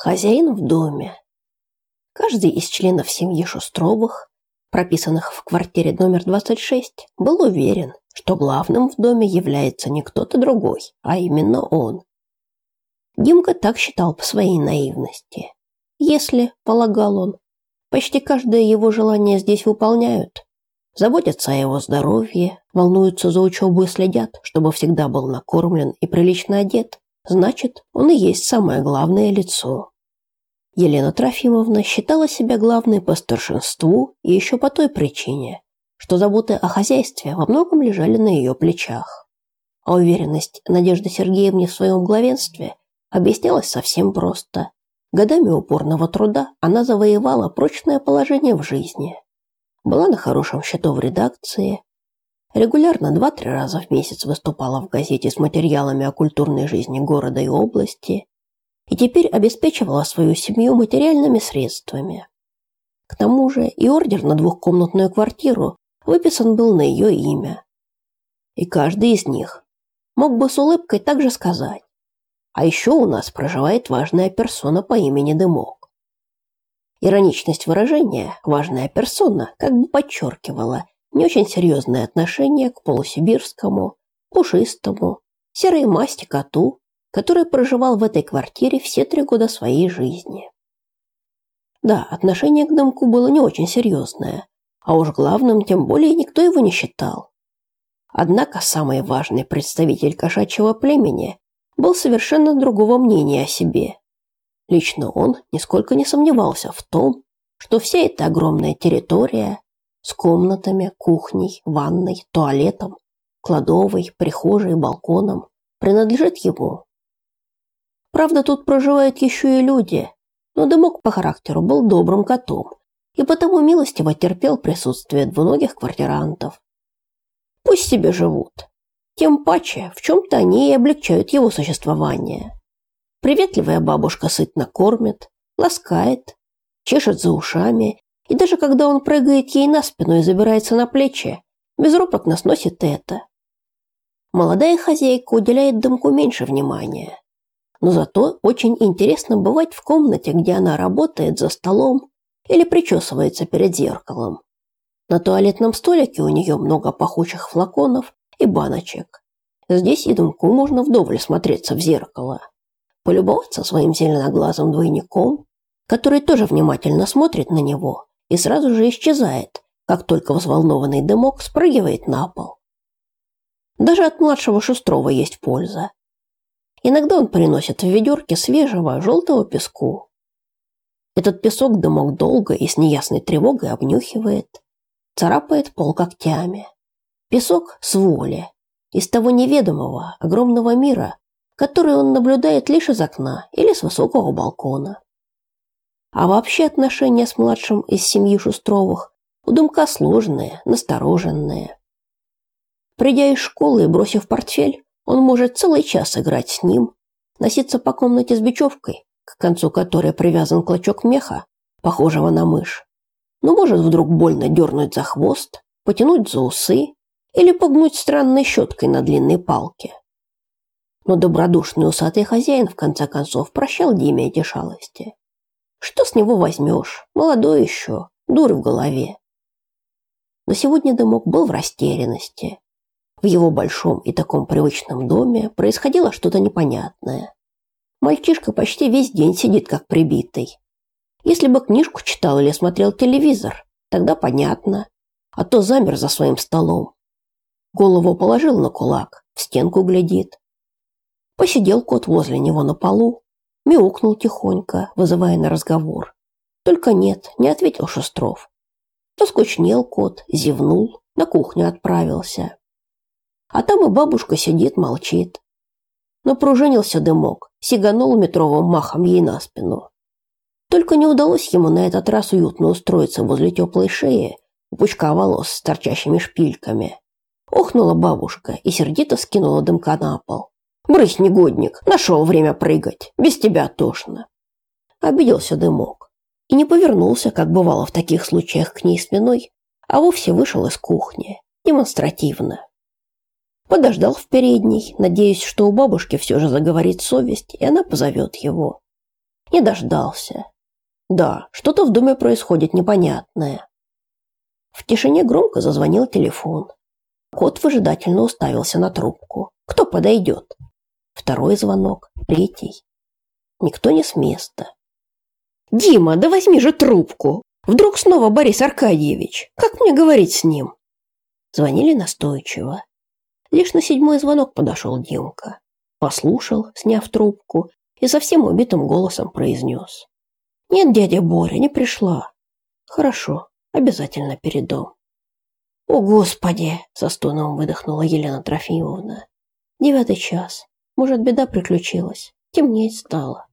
Хозяин в доме. Каждый из членов семьи Шустровых, прописанных в квартире номер 26, был уверен, что главным в доме является не кто-то другой, а именно он. Димка так считал по своей наивности. Если, полагал он, почти каждое его желание здесь выполняют, заботятся о его здоровье, волнуются за учебу и следят, чтобы всегда был накормлен и прилично одет, Значит, он и есть самое главное лицо. Елена Трофимовна считала себя главной по старшинству и еще по той причине, что заботы о хозяйстве во многом лежали на ее плечах. А уверенность Надежды Сергеевны в своем главенстве объяснялась совсем просто. Годами упорного труда она завоевала прочное положение в жизни. Была на хорошем счету в редакции, Регулярно два-три раза в месяц выступала в газете с материалами о культурной жизни города и области и теперь обеспечивала свою семью материальными средствами. К тому же и ордер на двухкомнатную квартиру выписан был на ее имя. И каждый из них мог бы с улыбкой также сказать «А еще у нас проживает важная персона по имени Дымок». Ироничность выражения «важная персона» как бы подчеркивала – не очень серьезное отношение к полусибирскому, пушистому, серой масти коту, который проживал в этой квартире все три года своей жизни. Да, отношение к дымку было не очень серьезное, а уж главным тем более никто его не считал. Однако самый важный представитель кошачьего племени был совершенно другого мнения о себе. Лично он нисколько не сомневался в том, что вся эта огромная территория, с комнатами, кухней, ванной, туалетом, кладовой, прихожей, балконом, принадлежит ему. Правда, тут проживают еще и люди, но Дымок по характеру был добрым котом и потому милостиво терпел присутствие двуногих квартирантов. Пусть себе живут. Тем паче, в чем-то они и облегчают его существование. Приветливая бабушка сытно кормит, ласкает, чешет за ушами и даже когда он прыгает ей на спину и забирается на плечи, безропотно сносит это. Молодая хозяйка уделяет дымку меньше внимания. Но зато очень интересно бывать в комнате, где она работает за столом или причесывается перед зеркалом. На туалетном столике у нее много пахучих флаконов и баночек. Здесь и дымку можно вдоволь смотреться в зеркало, полюбоваться своим зеленоглазым двойником, который тоже внимательно смотрит на него и сразу же исчезает, как только взволнованный дымок спрыгивает на пол. Даже от младшего Шустрова есть польза. Иногда он приносит в ведерке свежего желтого песку. Этот песок дымок долго и с неясной тревогой обнюхивает, царапает пол когтями. Песок с воли, из того неведомого, огромного мира, который он наблюдает лишь из окна или с высокого балкона. А вообще отношения с младшим из семьи Шустровых у Думка сложные, настороженные. Придя из школы и бросив портфель, он может целый час играть с ним, носиться по комнате с бечевкой, к концу которой привязан клочок меха, похожего на мышь. Но может вдруг больно дернуть за хвост, потянуть за усы или погнуть странной щеткой на длинной палке. Но добродушный усатый хозяин в конце концов прощал Диме эти шалости. Что с него возьмешь? Молодой еще, дур в голове. Но сегодня Дымок был в растерянности. В его большом и таком привычном доме происходило что-то непонятное. Мальчишка почти весь день сидит как прибитый. Если бы книжку читал или смотрел телевизор, тогда понятно. А то замер за своим столом. Голову положил на кулак, в стенку глядит. Посидел кот возле него на полу, мяукнул тихонько, вызывая на разговор. Только нет, не ответил Шустров. Поскучнел кот, зевнул, на кухню отправился. А там и бабушка сидит, молчит. Напружинился дымок, сиганул метровым махом ей на спину. Только не удалось ему на этот раз уютно устроиться возле теплой шеи, у пучка волос с торчащими шпильками. Охнула бабушка и сердито скинула дымка на пол. Брысь, негодник, нашел время прыгать. Без тебя тошно. Обиделся дымок. И не повернулся, как бывало в таких случаях к ней спиной, а вовсе вышел из кухни, демонстративно. Подождал в передней, надеясь, что у бабушки все же заговорит совесть, и она позовет его. Не дождался. Да, что-то в доме происходит непонятное. В тишине громко зазвонил телефон. Кот выжидательно уставился на трубку. Кто подойдет? Второй звонок, третий. Никто не с места. «Дима, да возьми же трубку! Вдруг снова Борис Аркадьевич? Как мне говорить с ним?» Звонили настойчиво. Лишь на седьмой звонок подошел Димка. Послушал, сняв трубку, и совсем убитым голосом произнес. «Нет, дядя Боря, не пришла». «Хорошо, обязательно передом». «О, Господи!» – со стоном выдохнула Елена Трофимовна. «Девятый час. Может, беда приключилась. Темнеть стало».